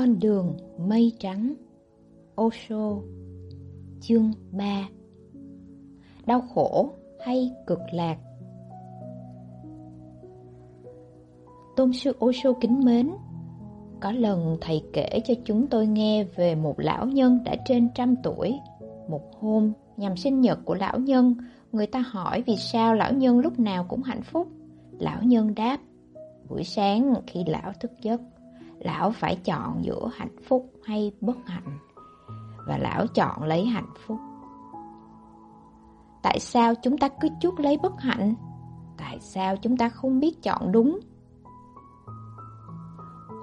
con đường mây trắng. Osho, Chương 3 Đau khổ hay cực lạc? Tôn sư Osho kính mến, Có lần thầy kể cho chúng tôi nghe về một lão nhân đã trên trăm tuổi. Một hôm, nhằm sinh nhật của lão nhân, Người ta hỏi vì sao lão nhân lúc nào cũng hạnh phúc. Lão nhân đáp, Buổi sáng khi lão thức giấc Lão phải chọn giữa hạnh phúc hay bất hạnh, Và lão chọn lấy hạnh phúc Tại sao chúng ta cứ chuốc lấy bất hạnh? Tại sao chúng ta không biết chọn đúng?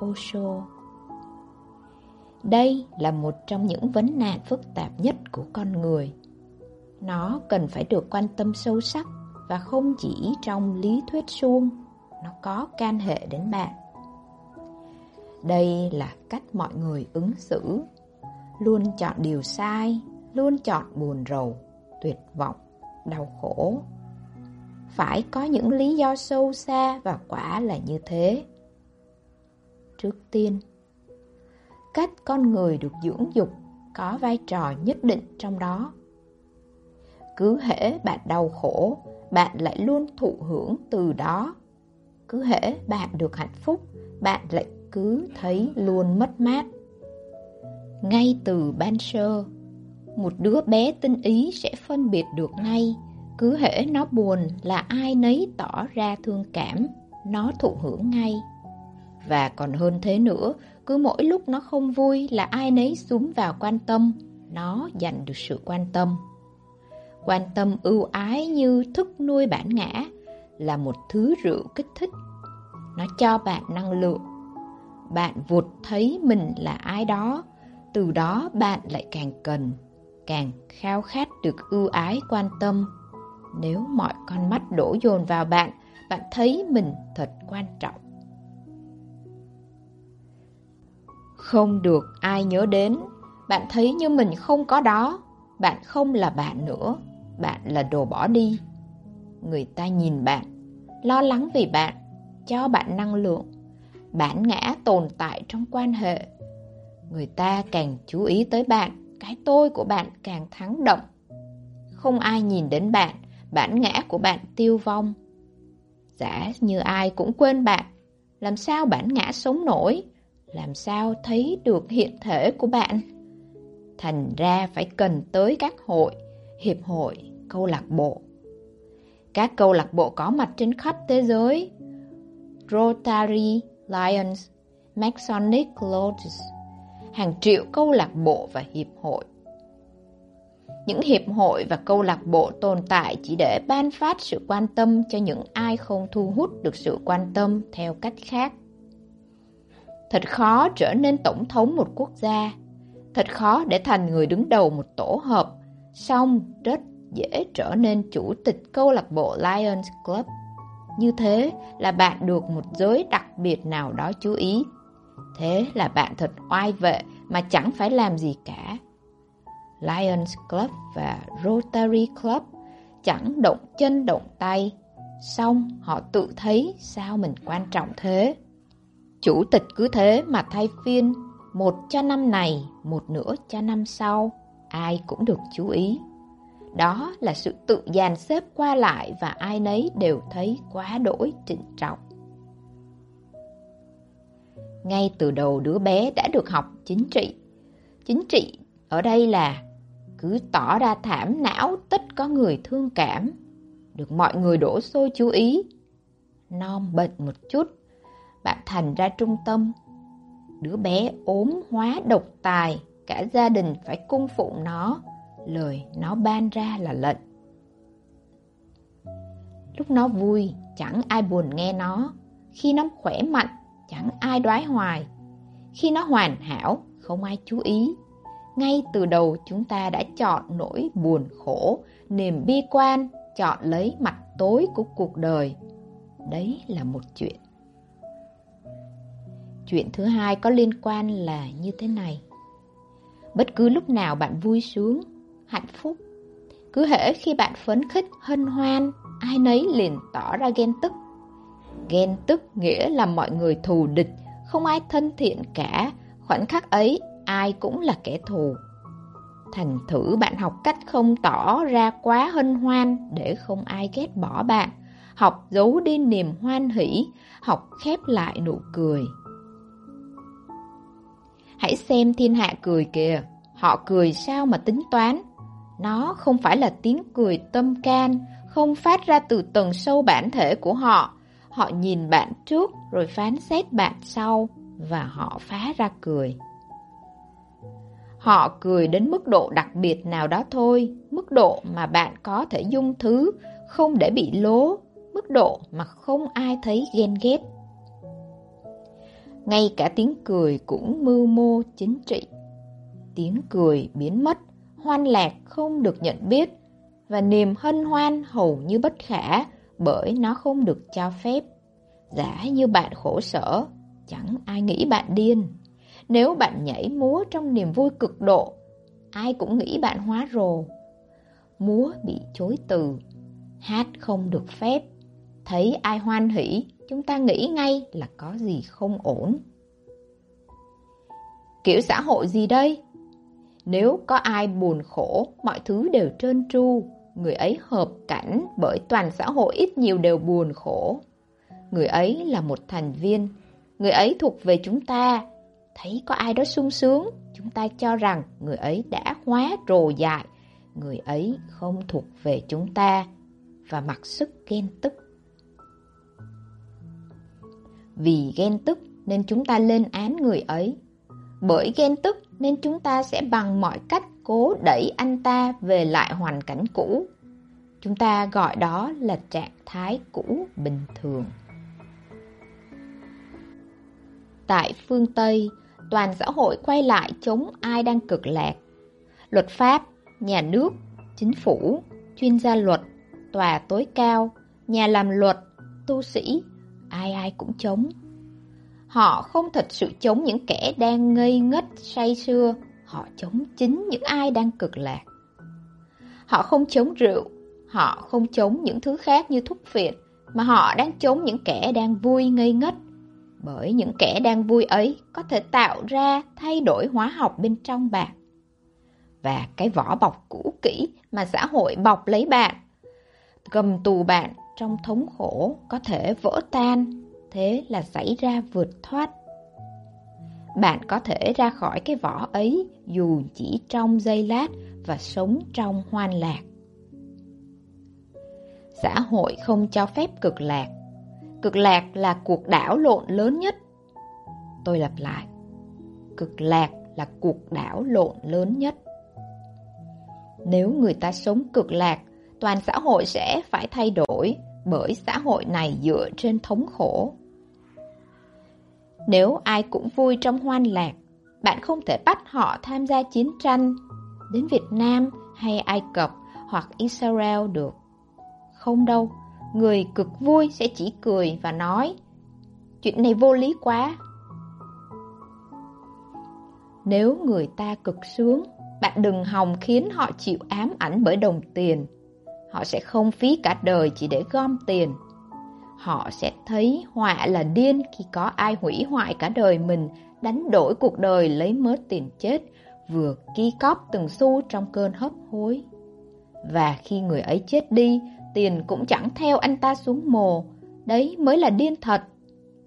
Osho Đây là một trong những vấn nạn phức tạp nhất của con người Nó cần phải được quan tâm sâu sắc Và không chỉ trong lý thuyết suông Nó có can hệ đến bạn đây là cách mọi người ứng xử. Luôn chọn điều sai, Luôn chọn buồn rầu, Tuyệt vọng, Đau khổ. Phải có những lý do sâu xa Và quả là như thế. Trước tiên, Cách con người được dưỡng dục Có vai trò nhất định trong đó. Cứ hễ bạn đau khổ, Bạn lại luôn thụ hưởng từ đó. Cứ hễ bạn được hạnh phúc, Bạn lại cứ thấy luôn mất mát. Ngay từ ban sơ, một đứa bé tinh ý sẽ phân biệt được ngay, cứ hễ nó buồn là ai nấy tỏ ra thương cảm, nó thụ hưởng ngay. Và còn hơn thế nữa, cứ mỗi lúc nó không vui là ai nấy xuống vào quan tâm, nó dành được sự quan tâm. Quan tâm ưu ái như thức nuôi bản ngã là một thứ rượu kích thích. Nó cho bạn năng lượng, bạn vụt thấy mình là ai đó, từ đó bạn lại càng cần, càng khao khát được ưu ái quan tâm. Nếu mọi con mắt đổ dồn vào bạn, bạn thấy mình thật quan trọng. Không được ai nhớ đến, bạn thấy như mình không có đó, bạn không là bạn nữa, bạn là đồ bỏ đi. Người ta nhìn bạn, lo lắng vì bạn, cho bạn năng lượng, bản ngã tồn tại trong quan hệ. Người ta càng chú ý tới bạn, cái tôi của bạn càng thắng động. Không ai nhìn đến bạn, bản ngã của bạn tiêu vong. Giả như ai cũng quên bạn, làm sao bản ngã sống nổi? Làm sao thấy được hiện thể của bạn? Thành ra phải cần tới các hội, hiệp hội, câu lạc bộ. Các câu lạc bộ có mặt trên khắp thế giới. Rotary, Lions, Masonic Lodges, hàng triệu câu lạc bộ và hiệp hội. Những hiệp hội và câu lạc bộ tồn tại chỉ để ban phát sự quan tâm cho những ai không thu hút được sự quan tâm theo cách khác. Thật khó trở nên tổng thống một quốc gia, thật khó để thành người đứng đầu một tổ hợp, song rất dễ trở nên chủ tịch câu lạc bộ Lions Club. Như thế là bạn được một giới đặc biệt nào đó chú ý. Thế là bạn thật oai vệ mà chẳng phải làm gì cả. Lions Club và Rotary Club chẳng động chân động tay, xong họ tự thấy sao mình quan trọng thế. Chủ tịch cứ thế mà thay phiên, một cho năm này, một nữa cho năm sau, ai cũng được chú ý. Đó là sự tự dàn xếp qua lại và ai nấy đều thấy quá đỗi trịnh trọng. Ngay từ đầu đứa bé đã được học chính trị. Chính trị ở đây là cứ tỏ ra thảm não tất có người thương cảm, được mọi người đổ xô chú ý. Non bệnh một chút, bạn thành ra trung tâm. Đứa bé ốm hóa độc tài, cả gia đình phải cung phụng nó lời nó ban ra là lệnh. Lúc nó vui, chẳng ai buồn nghe nó. Khi nó khỏe mạnh, chẳng ai đoái hoài. Khi nó hoàn hảo, không ai chú ý. Ngay từ đầu chúng ta đã chọn nỗi buồn khổ, niềm bi quan, chọn lấy mặt tối của cuộc đời. Đấy là một chuyện. Chuyện thứ hai có liên quan là như thế này. Bất cứ lúc nào bạn vui sướng, hạnh phúc. Cứ hễ khi bạn phấn khích, hân hoan, ai nấy liền tỏ ra ghen tức. Ghen tức nghĩa là mọi người thù địch, không ai thân thiện cả, Khoảnh khắc ấy, ai cũng là kẻ thù. Thành thử bạn học cách không tỏ ra quá hân hoan để không ai ghét bỏ bạn. Học giấu đi niềm hoan hỷ, học khép lại nụ cười. Hãy xem thiên hạ cười kìa, họ cười sao mà tính toán. Nó không phải là tiếng cười tâm can, không phát ra từ tầng sâu bản thể của họ. Họ nhìn bạn trước rồi phán xét bạn sau và họ phá ra cười. Họ cười đến mức độ đặc biệt nào đó thôi, mức độ mà bạn có thể dung thứ, không để bị lố, mức độ mà không ai thấy ghen ghét. Ngay cả tiếng cười cũng mưu mô chính trị. Tiếng cười biến mất, hoan lạc không được nhận biết, và niềm hân hoan hầu như bất khả bởi nó không được cho phép. Giả như bạn khổ sở, chẳng ai nghĩ bạn điên. Nếu bạn nhảy múa trong niềm vui cực độ, ai cũng nghĩ bạn hóa rồ. Múa bị chối từ, hát không được phép. Thấy ai hoan hỷ, chúng ta nghĩ ngay là có gì không ổn. Kiểu xã hội gì đây? Nếu có ai buồn khổ, mọi thứ đều trơn tru, người ấy hợp cảnh bởi toàn xã hội ít nhiều đều buồn khổ. Người ấy là một thành viên, người ấy thuộc về chúng ta. Thấy có ai đó sung sướng, chúng ta cho rằng người ấy đã hóa rồ dại, người ấy không thuộc về chúng ta và mặc sức ghen tức. Vì ghen tức nên chúng ta lên án người ấy. Bởi ghen tức nên chúng ta sẽ bằng mọi cách cố đẩy anh ta về lại hoàn cảnh cũ. Chúng ta gọi đó là trạng thái cũ bình thường. Tại phương Tây, toàn xã hội quay lại chống ai đang cực lạc. Luật pháp, nhà nước, chính phủ, chuyên gia luật, tòa tối cao, nhà làm luật, tu sĩ, ai ai cũng chống. Họ không thật sự chống những kẻ đang ngây ngất say sưa, họ chống chính những ai đang cực lạc. Họ không chống rượu, họ không chống những thứ khác như thuốc phiện, mà họ đang chống những kẻ đang vui ngây ngất. Bởi những kẻ đang vui ấy có thể tạo ra thay đổi hóa học bên trong bạn. Và cái vỏ bọc cũ kỹ mà xã hội bọc lấy bạn, gầm tù bạn trong thống khổ có thể vỡ tan thế là xảy ra vượt thoát. Bạn có thể ra khỏi cái vỏ ấy dù chỉ trong giây lát và sống trong hoan lạc. Xã hội không cho phép cực lạc. Cực lạc là cuộc đảo lộn lớn nhất. Tôi lặp lại. Cực lạc là cuộc đảo lộn lớn nhất. Nếu người ta sống cực lạc, toàn xã hội sẽ phải thay đổi bởi xã hội này dựa trên thống khổ. Nếu ai cũng vui trong hoan lạc, bạn không thể bắt họ tham gia chiến tranh đến Việt Nam hay Ai Cập hoặc Israel được. Không đâu, người cực vui sẽ chỉ cười và nói Chuyện này vô lý quá. Nếu người ta cực sướng, bạn đừng hòng khiến họ chịu ám ảnh bởi đồng tiền. Họ sẽ không phí cả đời chỉ để gom tiền. Họ sẽ thấy họa là điên khi có ai hủy hoại cả đời mình, đánh đổi cuộc đời lấy mớ tiền chết, vừa ki cóp từng xu trong cơn hấp hối. Và khi người ấy chết đi, tiền cũng chẳng theo anh ta xuống mồ, đấy mới là điên thật.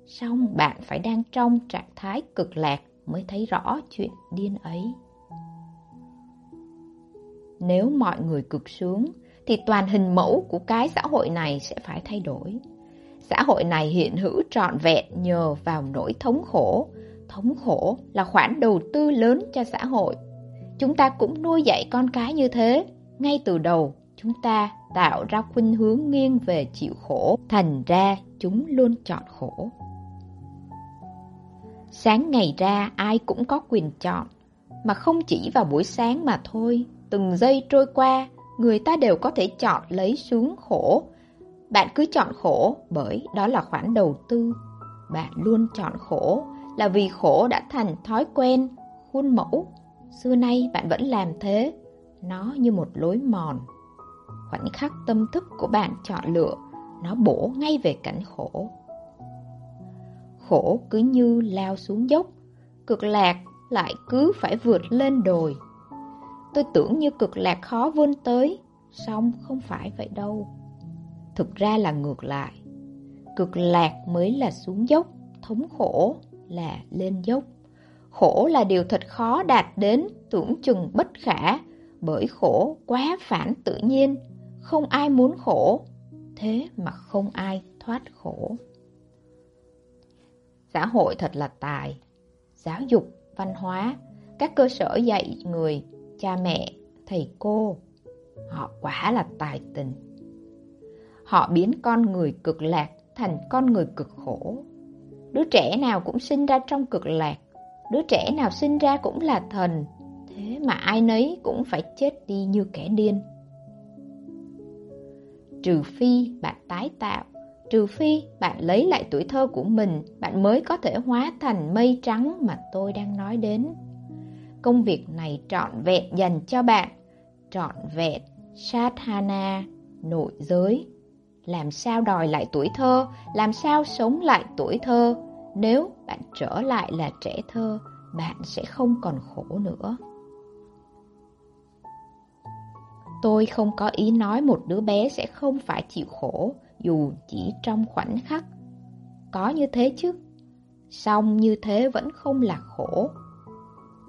Xong bạn phải đang trong trạng thái cực lạc mới thấy rõ chuyện điên ấy. Nếu mọi người cực sướng, thì toàn hình mẫu của cái xã hội này sẽ phải thay đổi. Xã hội này hiện hữu trọn vẹn nhờ vào nỗi thống khổ. Thống khổ là khoản đầu tư lớn cho xã hội. Chúng ta cũng nuôi dạy con cái như thế. Ngay từ đầu, chúng ta tạo ra khuynh hướng nghiêng về chịu khổ. Thành ra, chúng luôn chọn khổ. Sáng ngày ra ai cũng có quyền chọn, mà không chỉ vào buổi sáng mà thôi. Từng giây trôi qua, người ta đều có thể chọn lấy sướng khổ. Bạn cứ chọn khổ bởi đó là khoản đầu tư. Bạn luôn chọn khổ là vì khổ đã thành thói quen, khuôn mẫu. Xưa nay bạn vẫn làm thế, nó như một lối mòn. Khoảnh khắc tâm thức của bạn chọn lựa, nó bổ ngay về cảnh khổ. Khổ cứ như lao xuống dốc, cực lạc lại cứ phải vượt lên đồi. Tôi tưởng như cực lạc khó vươn tới, song không phải vậy đâu. Thực ra là ngược lại. Cực lạc mới là xuống dốc, thống khổ là lên dốc. Khổ là điều thật khó đạt đến, tưởng chừng bất khả, bởi khổ quá phản tự nhiên, không ai muốn khổ, thế mà không ai thoát khổ. Xã hội thật là tài, giáo dục, văn hóa, các cơ sở dạy người, cha mẹ, thầy cô, họ quả là tài tình. Họ biến con người cực lạc thành con người cực khổ. Đứa trẻ nào cũng sinh ra trong cực lạc, đứa trẻ nào sinh ra cũng là thần, thế mà ai nấy cũng phải chết đi như kẻ điên. Trừ phi bạn tái tạo, trừ phi bạn lấy lại tuổi thơ của mình, bạn mới có thể hóa thành mây trắng mà tôi đang nói đến. Công việc này trọn vẹn dành cho bạn, trọn vẹn Sadhana, nội giới. Làm sao đòi lại tuổi thơ, làm sao sống lại tuổi thơ, nếu bạn trở lại là trẻ thơ, bạn sẽ không còn khổ nữa. Tôi không có ý nói một đứa bé sẽ không phải chịu khổ dù chỉ trong khoảnh khắc. Có như thế chứ, song như thế vẫn không là khổ.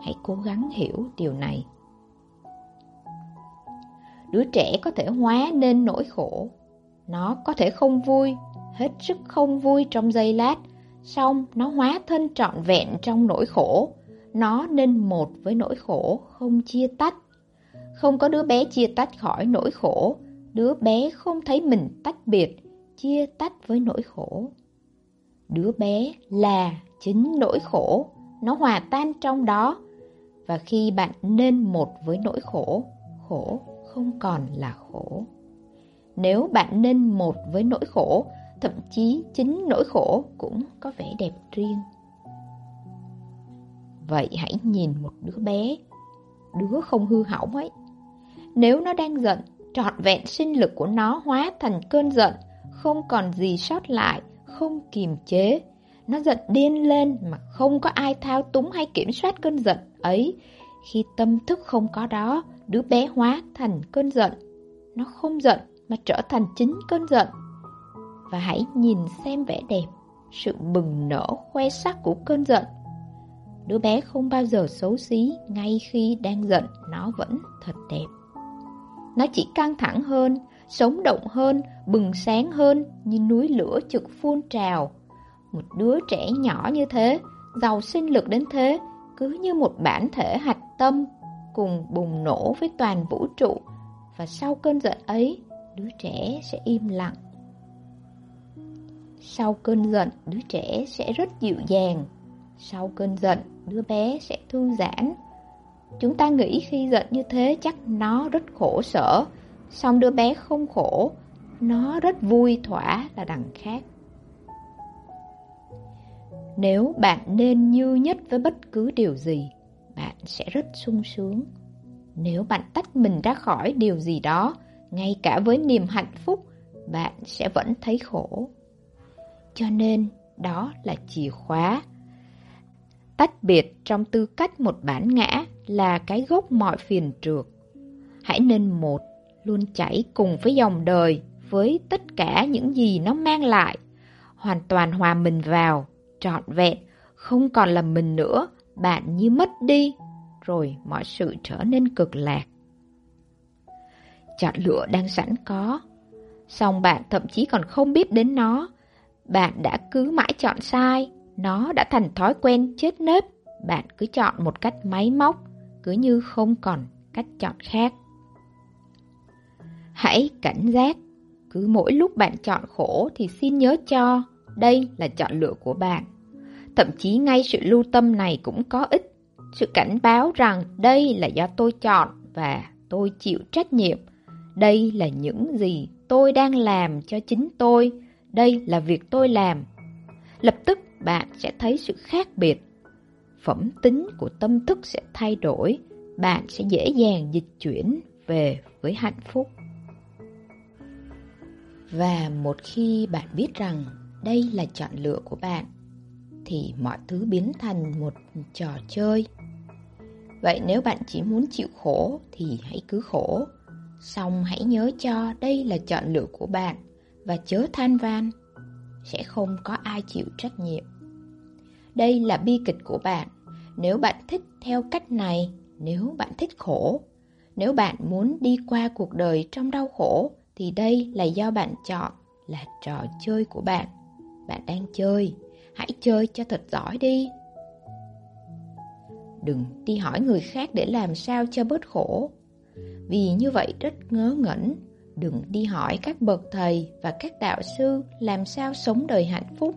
Hãy cố gắng hiểu điều này. Đứa trẻ có thể hóa nên nỗi khổ. Nó có thể không vui, hết sức không vui trong giây lát, song nó hóa thân trọn vẹn trong nỗi khổ. Nó nên một với nỗi khổ, không chia tách. Không có đứa bé chia tách khỏi nỗi khổ, đứa bé không thấy mình tách biệt, chia tách với nỗi khổ. Đứa bé là chính nỗi khổ, nó hòa tan trong đó. Và khi bạn nên một với nỗi khổ, khổ không còn là khổ. Nếu bạn nên một với nỗi khổ, thậm chí chính nỗi khổ cũng có vẻ đẹp riêng. Vậy hãy nhìn một đứa bé, đứa không hư hỏng ấy. Nếu nó đang giận, trọn vẹn sinh lực của nó hóa thành cơn giận, không còn gì sót lại, không kiềm chế. Nó giận điên lên mà không có ai thao túng hay kiểm soát cơn giận ấy. Khi tâm thức không có đó, đứa bé hóa thành cơn giận. Nó không giận mà trở thành chính cơn giận. Và hãy nhìn xem vẻ đẹp, sự bừng nở khoe sắc của cơn giận. Đứa bé không bao giờ xấu xí, ngay khi đang giận nó vẫn thật đẹp. Nó chỉ căng thẳng hơn, sống động hơn, bừng sáng hơn như núi lửa trực phun trào. Một đứa trẻ nhỏ như thế, giàu sinh lực đến thế, cứ như một bản thể hạch tâm cùng bùng nổ với toàn vũ trụ. Và sau cơn giận ấy, đứa trẻ sẽ im lặng. Sau cơn giận, đứa trẻ sẽ rất dịu dàng. Sau cơn giận, đứa bé sẽ thư giãn. Chúng ta nghĩ khi giận như thế chắc nó rất khổ sở, Xong đứa bé không khổ, nó rất vui thỏa là đằng khác. Nếu bạn nên như nhất với bất cứ điều gì, bạn sẽ rất sung sướng. Nếu bạn tách mình ra khỏi điều gì đó, ngay cả với niềm hạnh phúc, bạn sẽ vẫn thấy khổ. Cho nên, đó là chìa khóa. Tách biệt trong tư cách một bản ngã là cái gốc mọi phiền trược Hãy nên một luôn chảy cùng với dòng đời, với tất cả những gì nó mang lại. Hoàn toàn hòa mình vào, trọn vẹn, không còn là mình nữa, bạn như mất đi, rồi mọi sự trở nên cực lạc. Chọn lựa đang sẵn có, song bạn thậm chí còn không biết đến nó. Bạn đã cứ mãi chọn sai, nó đã thành thói quen chết nếp, bạn cứ chọn một cách máy móc, cứ như không còn cách chọn khác. Hãy cảnh giác. Cứ mỗi lúc bạn chọn khổ thì xin nhớ cho, đây là chọn lựa của bạn. Thậm chí ngay sự lưu tâm này cũng có ích. Sự cảnh báo rằng đây là do tôi chọn và tôi chịu trách nhiệm. Đây là những gì tôi đang làm cho chính tôi. Đây là việc tôi làm. Lập tức bạn sẽ thấy sự khác biệt. Phẩm tính của tâm thức sẽ thay đổi. Bạn sẽ dễ dàng dịch chuyển về với hạnh phúc. Và một khi bạn biết rằng đây là chọn lựa của bạn, thì mọi thứ biến thành một trò chơi, Vậy nếu bạn chỉ muốn chịu khổ thì hãy cứ khổ. Xong hãy nhớ cho đây là chọn lựa của bạn và chớ than van. Sẽ không có ai chịu trách nhiệm. Đây là bi kịch của bạn. Nếu bạn thích theo cách này, nếu bạn thích khổ, nếu bạn muốn đi qua cuộc đời trong đau khổ, thì đây là do bạn chọn, là trò chơi của bạn. Bạn đang chơi, hãy chơi cho thật giỏi đi. Đừng đi hỏi người khác để làm sao cho bớt khổ. Vì như vậy rất ngớ ngẩn. Đừng đi hỏi các bậc thầy và các đạo sư làm sao sống đời hạnh phúc.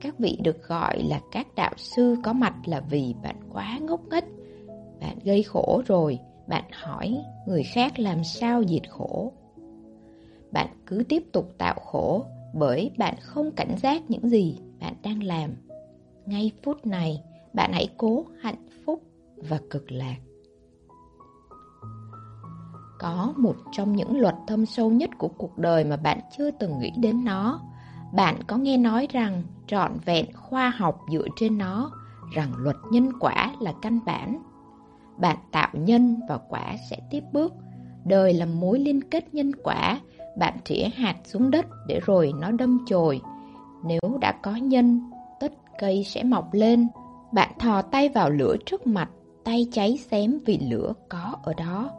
Các vị được gọi là các đạo sư có mặt là vì bạn quá ngốc nghếch. Bạn gây khổ rồi, bạn hỏi người khác làm sao diệt khổ. Bạn cứ tiếp tục tạo khổ bởi bạn không cảnh giác những gì bạn đang làm. Ngay phút này, bạn hãy cố hạnh phúc và cực lạc. Có một trong những luật thâm sâu nhất của cuộc đời mà bạn chưa từng nghĩ đến nó. Bạn có nghe nói rằng trọn vẹn khoa học dựa trên nó, rằng luật nhân quả là căn bản. Bạn tạo nhân và quả sẽ tiếp bước. Đời là mối liên kết nhân quả, bạn trĩa hạt xuống đất để rồi nó đâm chồi. Nếu đã có nhân, tất cây sẽ mọc lên. Bạn thò tay vào lửa trước mặt, tay cháy xém vì lửa có ở đó.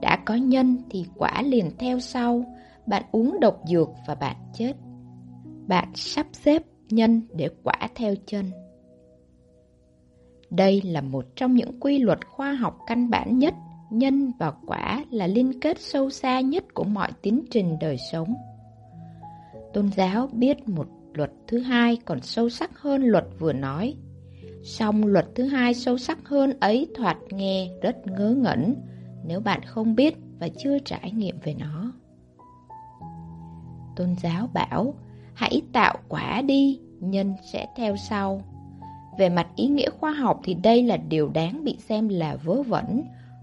Đã có nhân thì quả liền theo sau, bạn uống độc dược và bạn chết. Bạn sắp xếp nhân để quả theo chân. Đây là một trong những quy luật khoa học căn bản nhất, nhân và quả là liên kết sâu xa nhất của mọi tiến trình đời sống. Tôn giáo biết một luật thứ hai còn sâu sắc hơn luật vừa nói. Song luật thứ hai sâu sắc hơn ấy thoạt nghe rất ngớ ngẩn nếu bạn không biết và chưa trải nghiệm về nó. Tôn giáo bảo, hãy tạo quả đi, nhân sẽ theo sau. Về mặt ý nghĩa khoa học thì đây là điều đáng bị xem là vớ vẩn.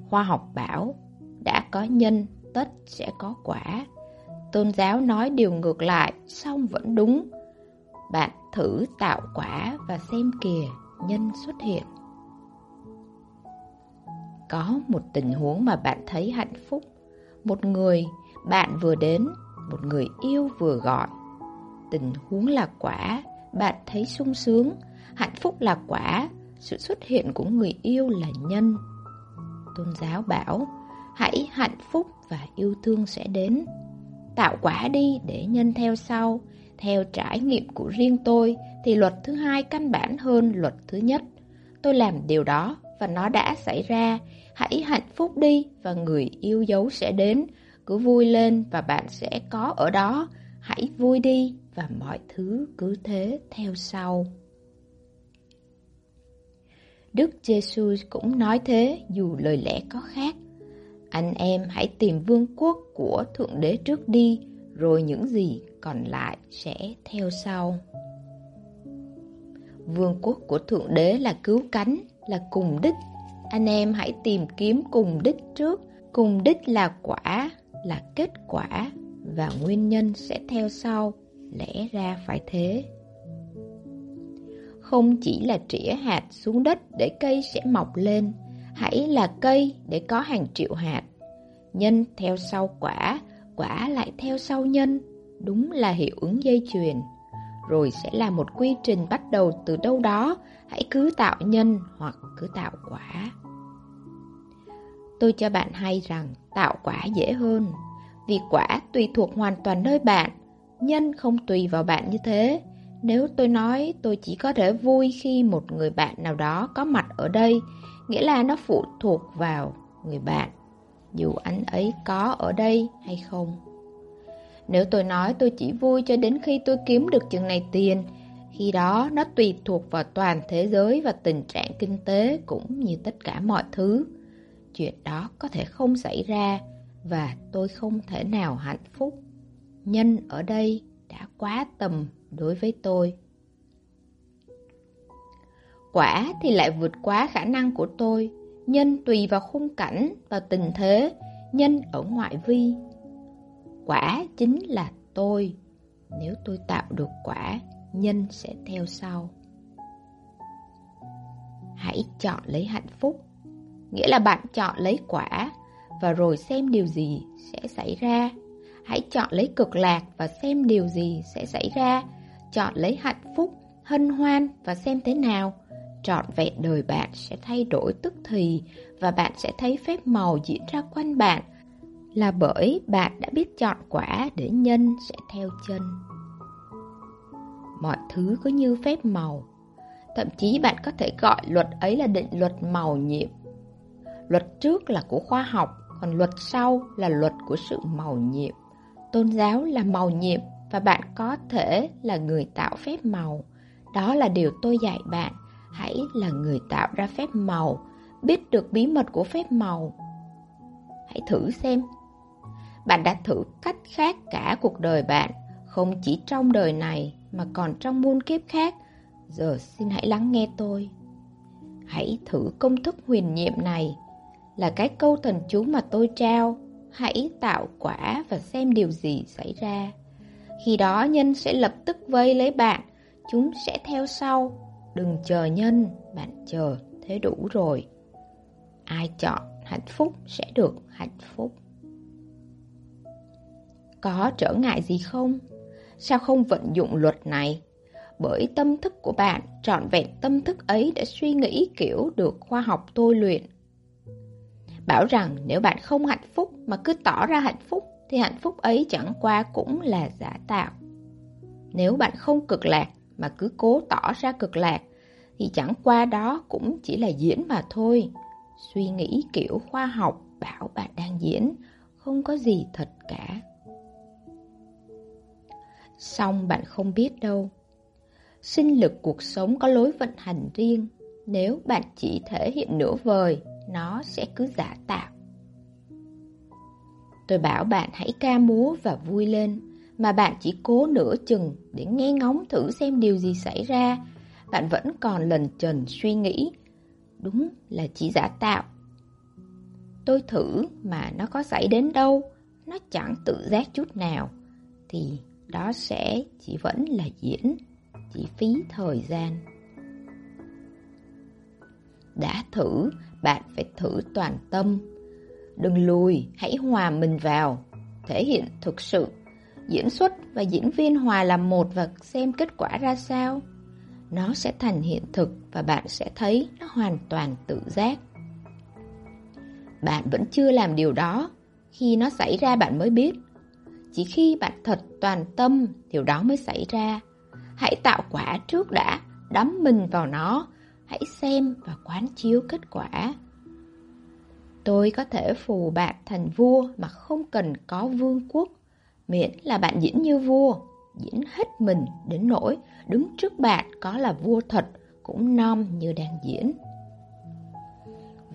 Khoa học bảo, đã có nhân, tất sẽ có quả. Tôn giáo nói điều ngược lại, song vẫn đúng. Bạn thử tạo quả và xem kìa, nhân xuất hiện. Có một tình huống mà bạn thấy hạnh phúc. Một người bạn vừa đến, một người yêu vừa gọi. Tình huống là quả, bạn thấy sung sướng, hạnh phúc là quả, sự xuất hiện của người yêu là nhân. Tôn giáo bảo, hãy hạnh phúc và yêu thương sẽ đến. Tạo quả đi để nhân theo sau. Theo trải nghiệm của riêng tôi thì luật thứ hai căn bản hơn luật thứ nhất. Tôi làm điều đó và nó đã xảy ra. Hãy hạnh phúc đi và người yêu dấu sẽ đến. Cứ vui lên và bạn sẽ có ở đó. Hãy vui đi và mọi thứ cứ thế theo sau. Đức Giêsu cũng nói thế dù lời lẽ có khác. Anh em hãy tìm vương quốc của Thượng Đế trước đi, rồi những gì còn lại sẽ theo sau. Vương quốc của Thượng Đế là cứu cánh, là cùng đích. Anh em hãy tìm kiếm cùng đích trước. Cùng đích là quả, là kết quả, và nguyên nhân sẽ theo sau. Lẽ ra phải thế không chỉ là trĩa hạt xuống đất để cây sẽ mọc lên, hãy là cây để có hàng triệu hạt. Nhân theo sau quả, quả lại theo sau nhân, đúng là hiệu ứng dây chuyền. Rồi sẽ là một quy trình bắt đầu từ đâu đó, hãy cứ tạo nhân hoặc cứ tạo quả. Tôi cho bạn hay rằng tạo quả dễ hơn, vì quả tùy thuộc hoàn toàn nơi bạn, nhân không tùy vào bạn như thế. Nếu tôi nói tôi chỉ có thể vui khi một người bạn nào đó có mặt ở đây, nghĩa là nó phụ thuộc vào người bạn, dù anh ấy có ở đây hay không. Nếu tôi nói tôi chỉ vui cho đến khi tôi kiếm được chừng này tiền, khi đó nó tùy thuộc vào toàn thế giới và tình trạng kinh tế cũng như tất cả mọi thứ. Chuyện đó có thể không xảy ra và tôi không thể nào hạnh phúc. Nhân ở đây đã quá tầm đối với tôi. Quả thì lại vượt quá khả năng của tôi, nhân tùy vào khung cảnh và tình thế, nhân ở ngoại vi. Quả chính là tôi, nếu tôi tạo được quả, nhân sẽ theo sau. Hãy chọn lấy hạnh phúc. nghĩa là bạn chọn lấy quả và rồi xem điều gì sẽ xảy ra. Hãy chọn lấy cực lạc và xem điều gì sẽ xảy ra. Chọn lấy hạnh phúc, hân hoan và xem thế nào. Trọn vẹn đời bạn sẽ thay đổi tức thì và bạn sẽ thấy phép màu diễn ra quanh bạn là bởi bạn đã biết chọn quả để nhân sẽ theo chân. Mọi thứ có như phép màu. Thậm chí bạn có thể gọi luật ấy là định luật màu nhiệm. Luật trước là của khoa học, còn luật sau là luật của sự màu nhiệm. Tôn giáo là màu nhiệm và bạn có thể là người tạo phép màu. Đó là điều tôi dạy bạn. Hãy là người tạo ra phép màu, biết được bí mật của phép màu. Hãy thử xem. Bạn đã thử cách khác cả cuộc đời bạn, không chỉ trong đời này mà còn trong muôn kiếp khác. Giờ xin hãy lắng nghe tôi. Hãy thử công thức huyền nhiệm này là cái câu thần chú mà tôi trao. Hãy tạo quả và xem điều gì xảy ra. Khi đó nhân sẽ lập tức vây lấy bạn, chúng sẽ theo sau. Đừng chờ nhân, bạn chờ, thế đủ rồi. Ai chọn hạnh phúc sẽ được hạnh phúc. Có trở ngại gì không? Sao không vận dụng luật này? Bởi tâm thức của bạn, trọn vẹn tâm thức ấy đã suy nghĩ kiểu được khoa học tôi luyện. Bảo rằng nếu bạn không hạnh phúc mà cứ tỏ ra hạnh phúc thì hạnh phúc ấy chẳng qua cũng là giả tạo. Nếu bạn không cực lạc mà cứ cố tỏ ra cực lạc thì chẳng qua đó cũng chỉ là diễn mà thôi. Suy nghĩ kiểu khoa học bảo bạn đang diễn, không có gì thật cả. Xong bạn không biết đâu. Sinh lực cuộc sống có lối vận hành riêng. Nếu bạn chỉ thể hiện nửa vời, nó sẽ cứ giả tạo. Tôi bảo bạn hãy ca múa và vui lên, mà bạn chỉ cố nửa chừng để nghe ngóng thử xem điều gì xảy ra. Bạn vẫn còn lần trần suy nghĩ, đúng là chỉ giả tạo. Tôi thử mà nó có xảy đến đâu, nó chẳng tự giác chút nào, thì đó sẽ chỉ vẫn là diễn, chỉ phí thời gian. Đã thử, bạn phải thử toàn tâm. Đừng lùi, hãy hòa mình vào, thể hiện thực sự. Diễn xuất và diễn viên hòa làm một và xem kết quả ra sao. Nó sẽ thành hiện thực và bạn sẽ thấy nó hoàn toàn tự giác. Bạn vẫn chưa làm điều đó, khi nó xảy ra bạn mới biết chỉ khi bạn thật toàn tâm, điều đó mới xảy ra. Hãy tạo quả trước đã, đắm mình vào nó, hãy xem và quán chiếu kết quả. Tôi có thể phù bạn thành vua mà không cần có vương quốc, miễn là bạn diễn như vua, diễn hết mình đến nỗi đứng trước bạn có là vua thật cũng non như đang diễn.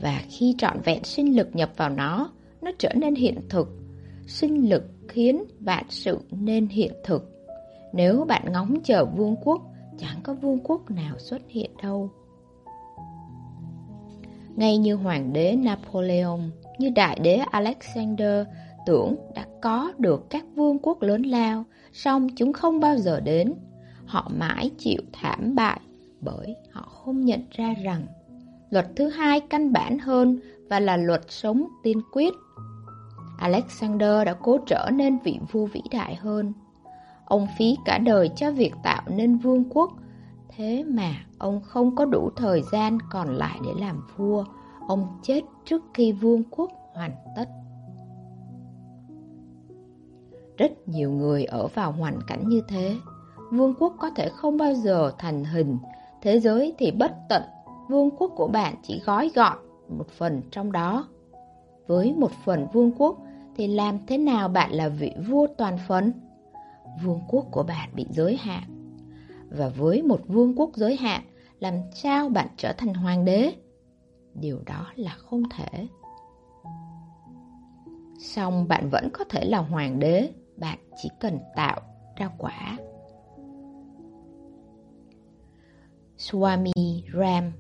Và khi trọn vẹn sinh lực nhập vào nó, nó trở nên hiện thực. Sinh lực khiến vạn sự nên hiện thực. Nếu bạn ngóng chờ vương quốc, chẳng có vương quốc nào xuất hiện đâu. Ngay như hoàng đế Napoleon, như đại đế Alexander tưởng đã có được các vương quốc lớn lao, song chúng không bao giờ đến. Họ mãi chịu thảm bại bởi họ không nhận ra rằng luật thứ hai căn bản hơn và là luật sống tiên quyết Alexander đã cố trở nên vị vua vĩ đại hơn. Ông phí cả đời cho việc tạo nên vương quốc, thế mà ông không có đủ thời gian còn lại để làm vua. Ông chết trước khi vương quốc hoàn tất. Rất nhiều người ở vào hoàn cảnh như thế. Vương quốc có thể không bao giờ thành hình, thế giới thì bất tận, vương quốc của bạn chỉ gói gọn một phần trong đó. Với một phần vương quốc, thì làm thế nào bạn là vị vua toàn phần? Vương quốc của bạn bị giới hạn. Và với một vương quốc giới hạn, làm sao bạn trở thành hoàng đế? Điều đó là không thể. Xong bạn vẫn có thể là hoàng đế, bạn chỉ cần tạo ra quả. Swami Ram,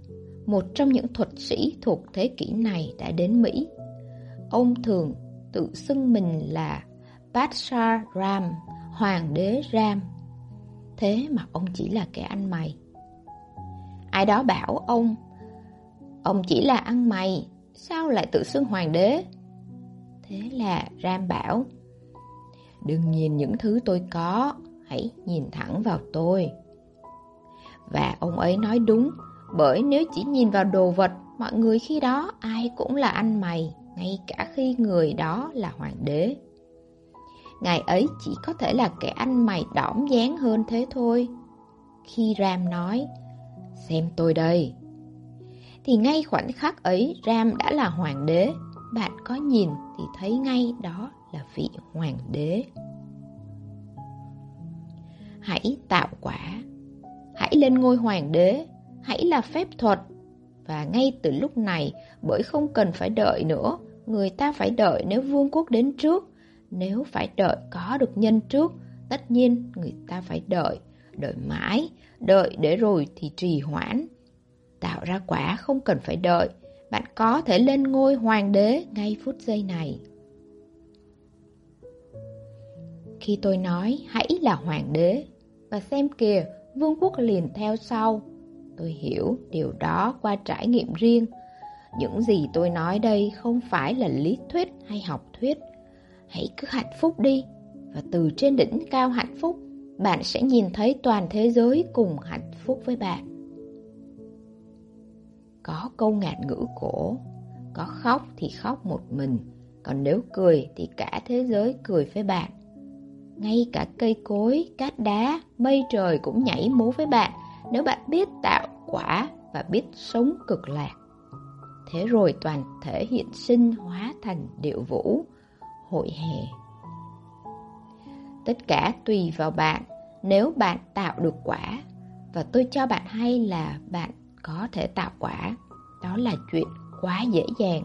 một trong những thuật sĩ thuộc thế kỷ này đã đến Mỹ. Ông thường tự xưng mình là Badshah Ram, Hoàng đế Ram. Thế mà ông chỉ là kẻ ăn mày. Ai đó bảo ông, ông chỉ là ăn mày, sao lại tự xưng hoàng đế? Thế là Ram bảo, đừng nhìn những thứ tôi có, hãy nhìn thẳng vào tôi. Và ông ấy nói đúng, bởi nếu chỉ nhìn vào đồ vật, mọi người khi đó ai cũng là ăn mày, ngay cả khi người đó là hoàng đế. ngài ấy chỉ có thể là kẻ anh mày đỏm dáng hơn thế thôi. Khi Ram nói, xem tôi đây, thì ngay khoảnh khắc ấy Ram đã là hoàng đế. Bạn có nhìn thì thấy ngay đó là vị hoàng đế. Hãy tạo quả, hãy lên ngôi hoàng đế, hãy là phép thuật. Và ngay từ lúc này, bởi không cần phải đợi nữa, người ta phải đợi nếu vương quốc đến trước. Nếu phải đợi có được nhân trước, tất nhiên người ta phải đợi, đợi mãi, đợi để rồi thì trì hoãn. Tạo ra quả không cần phải đợi, bạn có thể lên ngôi hoàng đế ngay phút giây này. Khi tôi nói hãy là hoàng đế, và xem kìa, vương quốc liền theo sau. Tôi hiểu điều đó qua trải nghiệm riêng. Những gì tôi nói đây không phải là lý thuyết hay học thuyết. Hãy cứ hạnh phúc đi, và từ trên đỉnh cao hạnh phúc, bạn sẽ nhìn thấy toàn thế giới cùng hạnh phúc với bạn. Có câu ngạn ngữ cổ, có khóc thì khóc một mình, còn nếu cười thì cả thế giới cười với bạn. Ngay cả cây cối, cát đá, mây trời cũng nhảy múa với bạn nếu bạn biết tạo quả và biết sống cực lạc. Thế rồi toàn thể hiện sinh hóa thành điệu vũ, hội hè. Tất cả tùy vào bạn nếu bạn tạo được quả. Và tôi cho bạn hay là bạn có thể tạo quả. Đó là chuyện quá dễ dàng.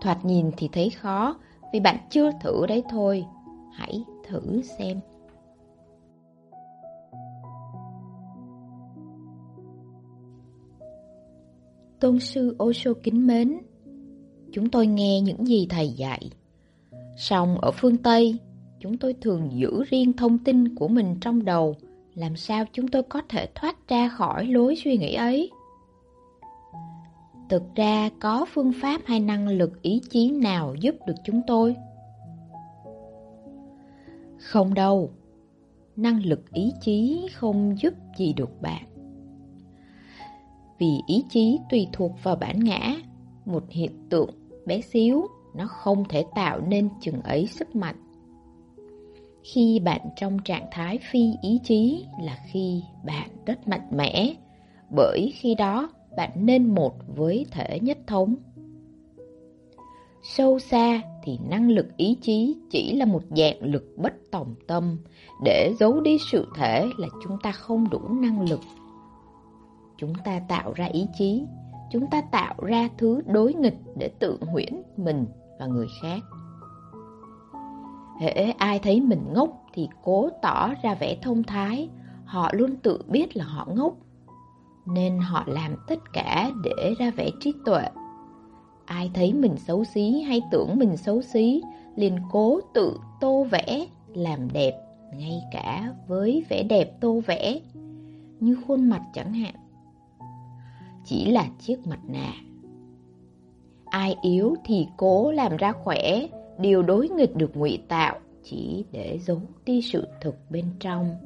Thoạt nhìn thì thấy khó vì bạn chưa thử đấy thôi. Hãy thử xem. Tôn sư Osho kính mến, chúng tôi nghe những gì thầy dạy. Song ở phương Tây, chúng tôi thường giữ riêng thông tin của mình trong đầu, làm sao chúng tôi có thể thoát ra khỏi lối suy nghĩ ấy? Thực ra có phương pháp hay năng lực ý chí nào giúp được chúng tôi? Không đâu, năng lực ý chí không giúp gì được bạn. Vì ý chí tùy thuộc vào bản ngã, một hiện tượng bé xíu, nó không thể tạo nên chừng ấy sức mạnh. Khi bạn trong trạng thái phi ý chí là khi bạn rất mạnh mẽ, bởi khi đó bạn nên một với thể nhất thống. Sâu xa thì năng lực ý chí chỉ là một dạng lực bất tòng tâm để giấu đi sự thể là chúng ta không đủ năng lực. Chúng ta tạo ra ý chí, chúng ta tạo ra thứ đối nghịch để tự huyễn mình và người khác. Hễ ai thấy mình ngốc thì cố tỏ ra vẻ thông thái, họ luôn tự biết là họ ngốc nên họ làm tất cả để ra vẻ trí tuệ. Ai thấy mình xấu xí hay tưởng mình xấu xí, liền cố tự tô vẽ, làm đẹp, ngay cả với vẻ đẹp tô vẽ, như khuôn mặt chẳng hạn. Chỉ là chiếc mặt nạ. Ai yếu thì cố làm ra khỏe, điều đối nghịch được ngụy tạo chỉ để giấu đi sự thực bên trong.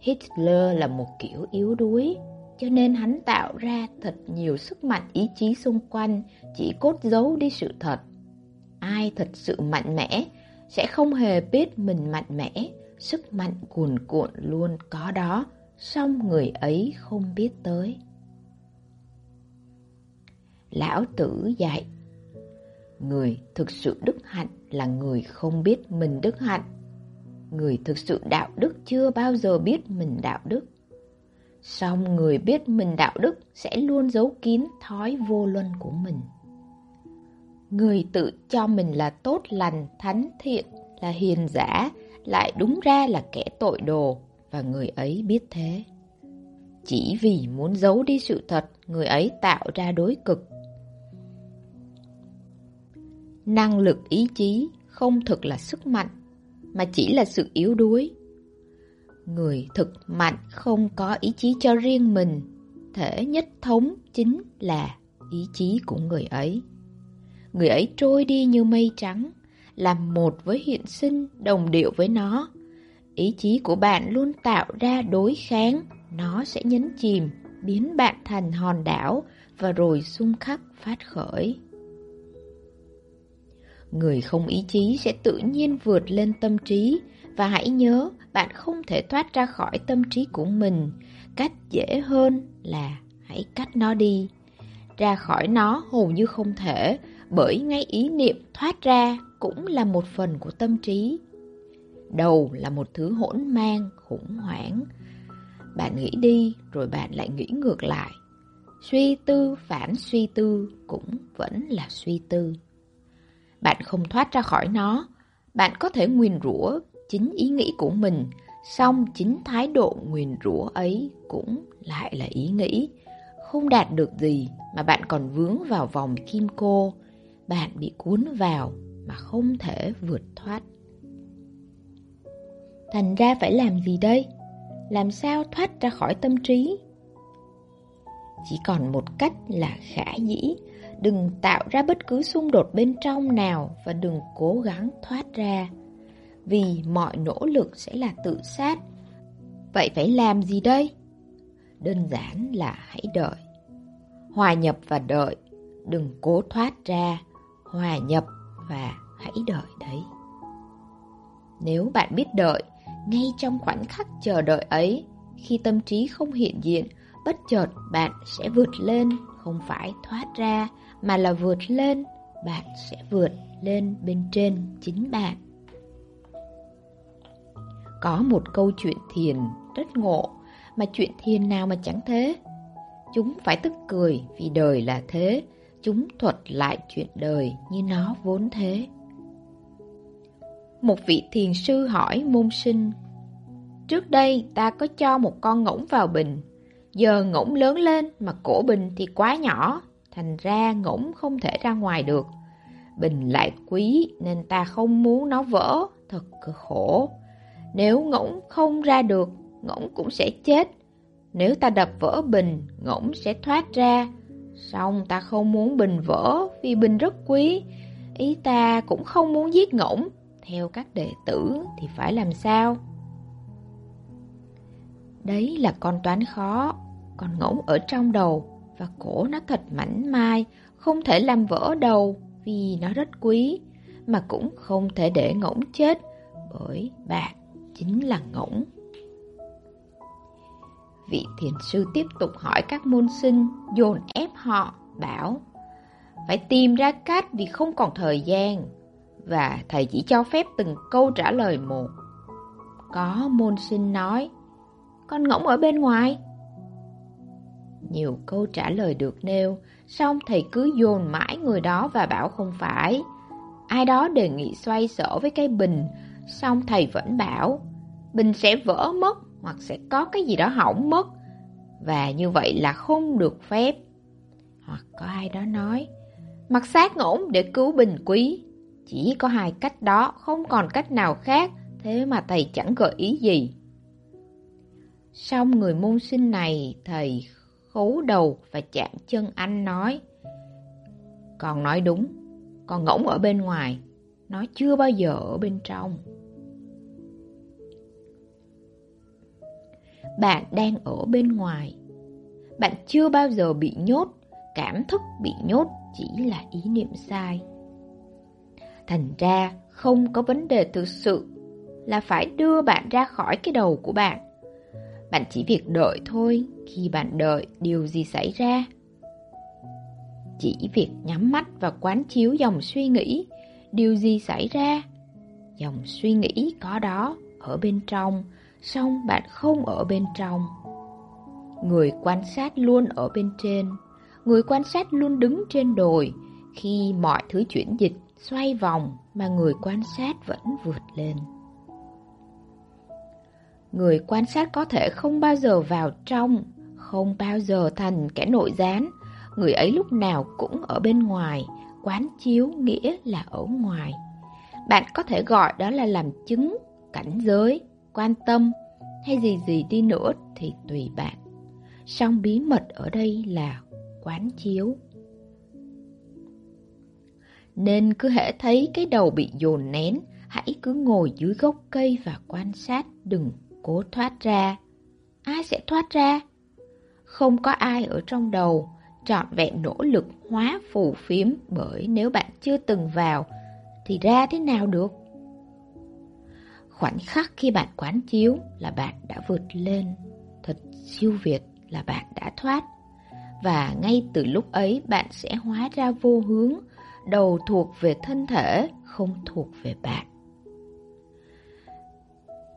Hitler là một kiểu yếu đuối, cho nên hắn tạo ra thật nhiều sức mạnh ý chí xung quanh, chỉ cốt giấu đi sự thật. Ai thật sự mạnh mẽ sẽ không hề biết mình mạnh mẽ, sức mạnh cuồn cuộn luôn có đó, song người ấy không biết tới. Lão Tử dạy, người thực sự đức hạnh là người không biết mình đức hạnh người thực sự đạo đức chưa bao giờ biết mình đạo đức. Song người biết mình đạo đức sẽ luôn giấu kín thói vô luân của mình. Người tự cho mình là tốt lành, thánh thiện, là hiền giả, lại đúng ra là kẻ tội đồ, và người ấy biết thế. Chỉ vì muốn giấu đi sự thật, người ấy tạo ra đối cực. Năng lực ý chí không thực là sức mạnh mà chỉ là sự yếu đuối. Người thực mạnh không có ý chí cho riêng mình, thể nhất thống chính là ý chí của người ấy. Người ấy trôi đi như mây trắng, làm một với hiện sinh, đồng điệu với nó. Ý chí của bạn luôn tạo ra đối kháng, nó sẽ nhấn chìm, biến bạn thành hòn đảo và rồi xung khắc phát khởi. Người không ý chí sẽ tự nhiên vượt lên tâm trí và hãy nhớ bạn không thể thoát ra khỏi tâm trí của mình. Cách dễ hơn là hãy cắt nó đi. Ra khỏi nó hầu như không thể bởi ngay ý niệm thoát ra cũng là một phần của tâm trí. Đầu là một thứ hỗn mang, khủng hoảng. Bạn nghĩ đi rồi bạn lại nghĩ ngược lại. Suy tư phản suy tư cũng vẫn là suy tư. Bạn không thoát ra khỏi nó, bạn có thể nguyền rủa chính ý nghĩ của mình, song chính thái độ nguyền rủa ấy cũng lại là ý nghĩ. Không đạt được gì mà bạn còn vướng vào vòng kim cô, bạn bị cuốn vào mà không thể vượt thoát. Thành ra phải làm gì đây? Làm sao thoát ra khỏi tâm trí? Chỉ còn một cách là khả dĩ, đừng tạo ra bất cứ xung đột bên trong nào và đừng cố gắng thoát ra. Vì mọi nỗ lực sẽ là tự sát. Vậy phải làm gì đây? Đơn giản là hãy đợi. Hòa nhập và đợi, đừng cố thoát ra, hòa nhập và hãy đợi đấy. Nếu bạn biết đợi, ngay trong khoảnh khắc chờ đợi ấy, khi tâm trí không hiện diện, bất chợt bạn sẽ vượt lên, không phải thoát ra, mà là vượt lên, bạn sẽ vượt lên bên trên chính bạn. Có một câu chuyện thiền rất ngộ, mà chuyện thiền nào mà chẳng thế. Chúng phải tức cười vì đời là thế, chúng thuật lại chuyện đời như nó vốn thế. Một vị thiền sư hỏi môn sinh. Trước đây ta có cho một con ngỗng vào bình. Giờ ngỗng lớn lên mà cổ bình thì quá nhỏ, Thành ra ngỗng không thể ra ngoài được. Bình lại quý nên ta không muốn nó vỡ, Thật khổ. Nếu ngỗng không ra được, Ngỗng cũng sẽ chết. Nếu ta đập vỡ bình, Ngỗng sẽ thoát ra. Xong ta không muốn bình vỡ Vì bình rất quý, Ý ta cũng không muốn giết ngỗng. Theo các đệ tử thì phải làm sao? Đấy là con toán khó Con ngỗng ở trong đầu Và cổ nó thật mảnh mai, Không thể làm vỡ đầu Vì nó rất quý, Mà cũng không thể để ngỗng chết Bởi bạn chính là ngỗng Vị thiền sư tiếp tục hỏi các môn sinh, Dồn ép họ, Bảo, Phải tìm ra cách vì không còn thời gian và thầy chỉ cho phép từng câu trả lời một Có môn sinh nói con ngỗng ở bên ngoài. Nhiều câu trả lời được nêu, xong thầy cứ dồn mãi người đó và bảo không phải. Ai đó đề nghị xoay sở với cái bình, xong thầy vẫn bảo bình sẽ vỡ mất hoặc sẽ có cái gì đó hỏng mất. Và như vậy là không được phép. Hoặc có ai đó nói, mặc xác ngỗng để cứu bình quý. Chỉ có hai cách đó, không còn cách nào khác, thế mà thầy chẳng gợi ý gì. Xong người môn sinh này, thầy khấu đầu và chạm chân anh nói. Còn nói đúng, còn ngỗng ở bên ngoài, nó chưa bao giờ ở bên trong. Bạn đang ở bên ngoài. Bạn chưa bao giờ bị nhốt, cảm thức bị nhốt chỉ là ý niệm sai. Thành ra không có vấn đề thực sự là phải đưa bạn ra khỏi cái đầu của bạn bạn chỉ việc đợi thôi, khi bạn đợi điều gì xảy ra? Chỉ việc nhắm mắt và quán chiếu dòng suy nghĩ, điều gì xảy ra? Dòng suy nghĩ có đó, ở bên trong, song bạn không ở bên trong. Người quan sát luôn ở bên trên, người quan sát luôn đứng trên đồi, khi mọi thứ chuyển dịch, xoay vòng mà người quan sát vẫn vượt lên. Người quan sát có thể không bao giờ vào trong, không bao giờ thành kẻ nội gián. Người ấy lúc nào cũng ở bên ngoài, quán chiếu nghĩa là ở ngoài. Bạn có thể gọi đó là làm chứng, cảnh giới, quan tâm hay gì gì đi nữa thì tùy bạn. Song bí mật ở đây là quán chiếu. Nên cứ hễ thấy cái đầu bị dồn nén, hãy cứ ngồi dưới gốc cây và quan sát, đừng cố thoát ra. Ai sẽ thoát ra? Không có ai ở trong đầu, trọn vẹn nỗ lực hóa phù phiếm bởi nếu bạn chưa từng vào, thì ra thế nào được? Khoảnh khắc khi bạn quán chiếu là bạn đã vượt lên, thật siêu việt là bạn đã thoát. Và ngay từ lúc ấy bạn sẽ hóa ra vô hướng, đầu thuộc về thân thể, không thuộc về bạn.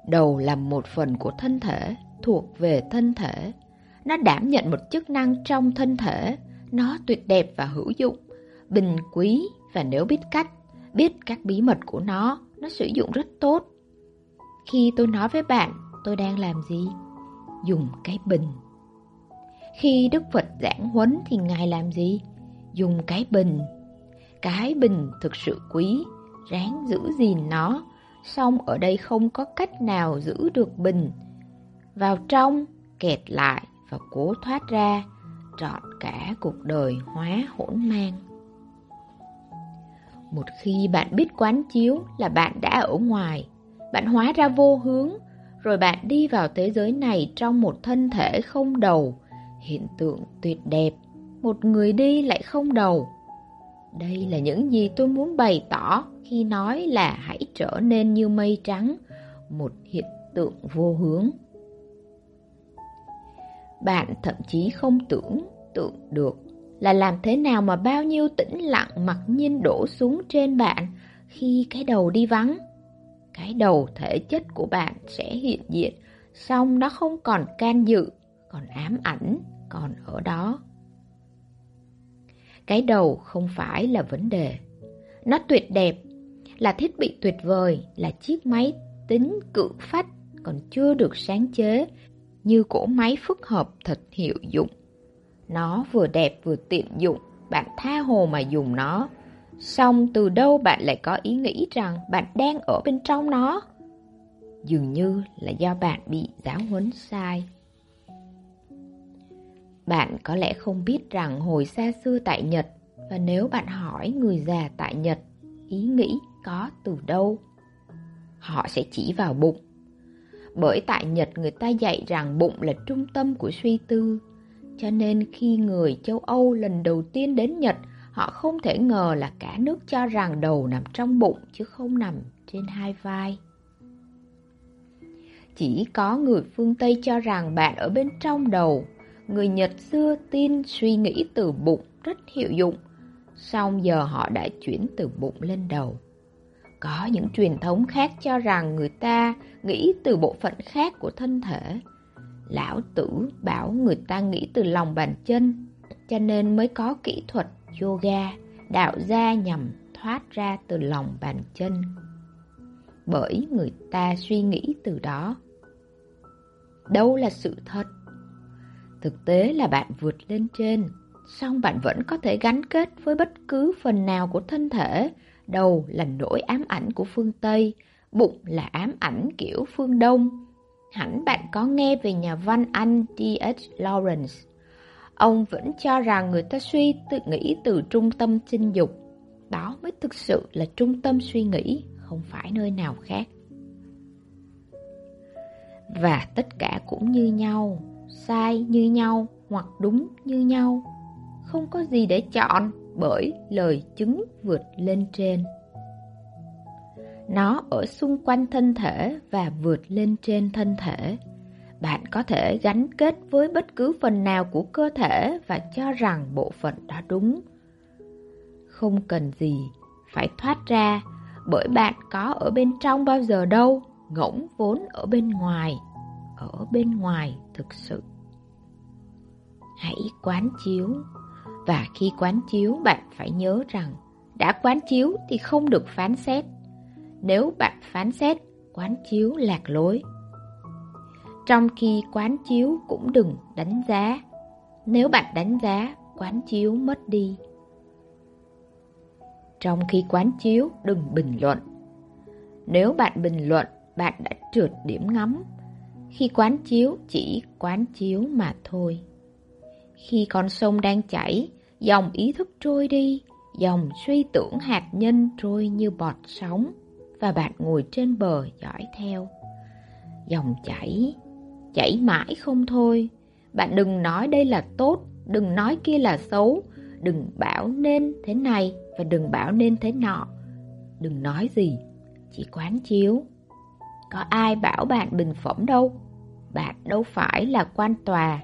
Đầu là một phần của thân thể, thuộc về thân thể. Nó đảm nhận một chức năng trong thân thể, nó tuyệt đẹp và hữu dụng, bình quý và nếu biết cách, biết các bí mật của nó, nó sử dụng rất tốt. Khi tôi nói với bạn, tôi đang làm gì? Dùng cái bình. Khi Đức Phật giảng huấn thì Ngài làm gì? Dùng cái bình. Cái bình thực sự quý, ráng giữ gìn nó, song ở đây không có cách nào giữ được bình. Vào trong, kẹt lại và cố thoát ra, trọn cả cuộc đời hóa hỗn mang. Một khi bạn biết quán chiếu là bạn đã ở ngoài, bạn hóa ra vô hướng, rồi bạn đi vào thế giới này trong một thân thể không đầu, hiện tượng tuyệt đẹp, một người đi lại không đầu. Đây là những gì tôi muốn bày tỏ khi nói là hãy trở nên như mây trắng, một hiện tượng vô hướng. Bạn thậm chí không tưởng tượng được là làm thế nào mà bao nhiêu tĩnh lặng mặc nhiên đổ xuống trên bạn khi cái đầu đi vắng. Cái đầu thể chất của bạn sẽ hiện diện, song nó không còn can dự, còn ám ảnh, còn ở đó. Cái đầu không phải là vấn đề. Nó tuyệt đẹp, là thiết bị tuyệt vời, là chiếc máy tính cự phách còn chưa được sáng chế, như cỗ máy phức hợp thật hiệu dụng. Nó vừa đẹp vừa tiện dụng, bạn tha hồ mà dùng nó. Xong từ đâu bạn lại có ý nghĩ rằng bạn đang ở bên trong nó? Dường như là do bạn bị giáo huấn sai. Bạn có lẽ không biết rằng hồi xa xưa tại Nhật, và nếu bạn hỏi người già tại Nhật, ý nghĩ có từ đâu? Họ sẽ chỉ vào bụng. Bởi tại Nhật người ta dạy rằng bụng là trung tâm của suy tư, cho nên khi người châu Âu lần đầu tiên đến Nhật, họ không thể ngờ là cả nước cho rằng đầu nằm trong bụng chứ không nằm trên hai vai. Chỉ có người phương Tây cho rằng bạn ở bên trong đầu. Người Nhật xưa tin suy nghĩ từ bụng rất hiệu dụng, song giờ họ đã chuyển từ bụng lên đầu. Có những truyền thống khác cho rằng người ta nghĩ từ bộ phận khác của thân thể. Lão tử bảo người ta nghĩ từ lòng bàn chân, cho nên mới có kỹ thuật yoga, đạo ra nhằm thoát ra từ lòng bàn chân. Bởi người ta suy nghĩ từ đó. Đâu là sự thật? Thực tế là bạn vượt lên trên, song bạn vẫn có thể gắn kết với bất cứ phần nào của thân thể. Đầu là nỗi ám ảnh của phương Tây, bụng là ám ảnh kiểu phương Đông. Hẳn bạn có nghe về nhà văn Anh D.H. Lawrence. Ông vẫn cho rằng người ta suy tự nghĩ từ trung tâm sinh dục. Đó mới thực sự là trung tâm suy nghĩ, không phải nơi nào khác. Và tất cả cũng như nhau, sai như nhau hoặc đúng như nhau. Không có gì để chọn bởi lời chứng vượt lên trên. Nó ở xung quanh thân thể và vượt lên trên thân thể. Bạn có thể gắn kết với bất cứ phần nào của cơ thể và cho rằng bộ phận đó đúng. Không cần gì phải thoát ra bởi bạn có ở bên trong bao giờ đâu, ngỗng vốn ở bên ngoài, ở bên ngoài thực sự. Hãy quán chiếu và khi quán chiếu bạn phải nhớ rằng đã quán chiếu thì không được phán xét. Nếu bạn phán xét, quán chiếu lạc lối. Trong khi quán chiếu cũng đừng đánh giá. Nếu bạn đánh giá, quán chiếu mất đi. Trong khi quán chiếu, đừng bình luận. Nếu bạn bình luận, bạn đã trượt điểm ngắm. Khi quán chiếu, chỉ quán chiếu mà thôi. Khi con sông đang chảy, dòng ý thức trôi đi, Dòng suy tưởng hạt nhân trôi như bọt sóng và bạn ngồi trên bờ dõi theo. Dòng chảy, chảy mãi không thôi. Bạn đừng nói đây là tốt, đừng nói kia là xấu, đừng bảo nên thế này và đừng bảo nên thế nọ. Đừng nói gì, chỉ quán chiếu. Có ai bảo bạn bình phẩm đâu. Bạn đâu phải là quan tòa,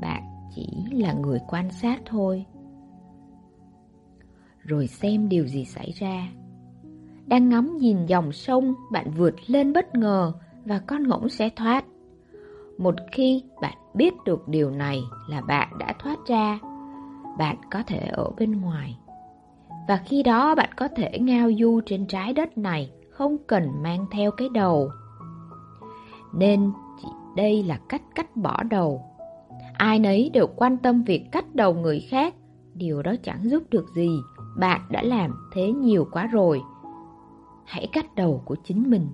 bạn chỉ là người quan sát thôi. Rồi xem điều gì xảy ra. Đang ngắm nhìn dòng sông, bạn vượt lên bất ngờ và con ngỗng sẽ thoát. Một khi bạn biết được điều này là bạn đã thoát ra, bạn có thể ở bên ngoài. Và khi đó bạn có thể ngao du trên trái đất này, không cần mang theo cái đầu. Nên chỉ đây là cách cắt bỏ đầu. Ai nấy đều quan tâm việc cắt đầu người khác, điều đó chẳng giúp được gì, bạn đã làm thế nhiều quá rồi. Hãy cắt đầu của chính mình.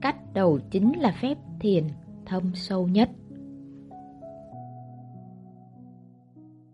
Cắt đầu chính là phép thiền thâm sâu nhất.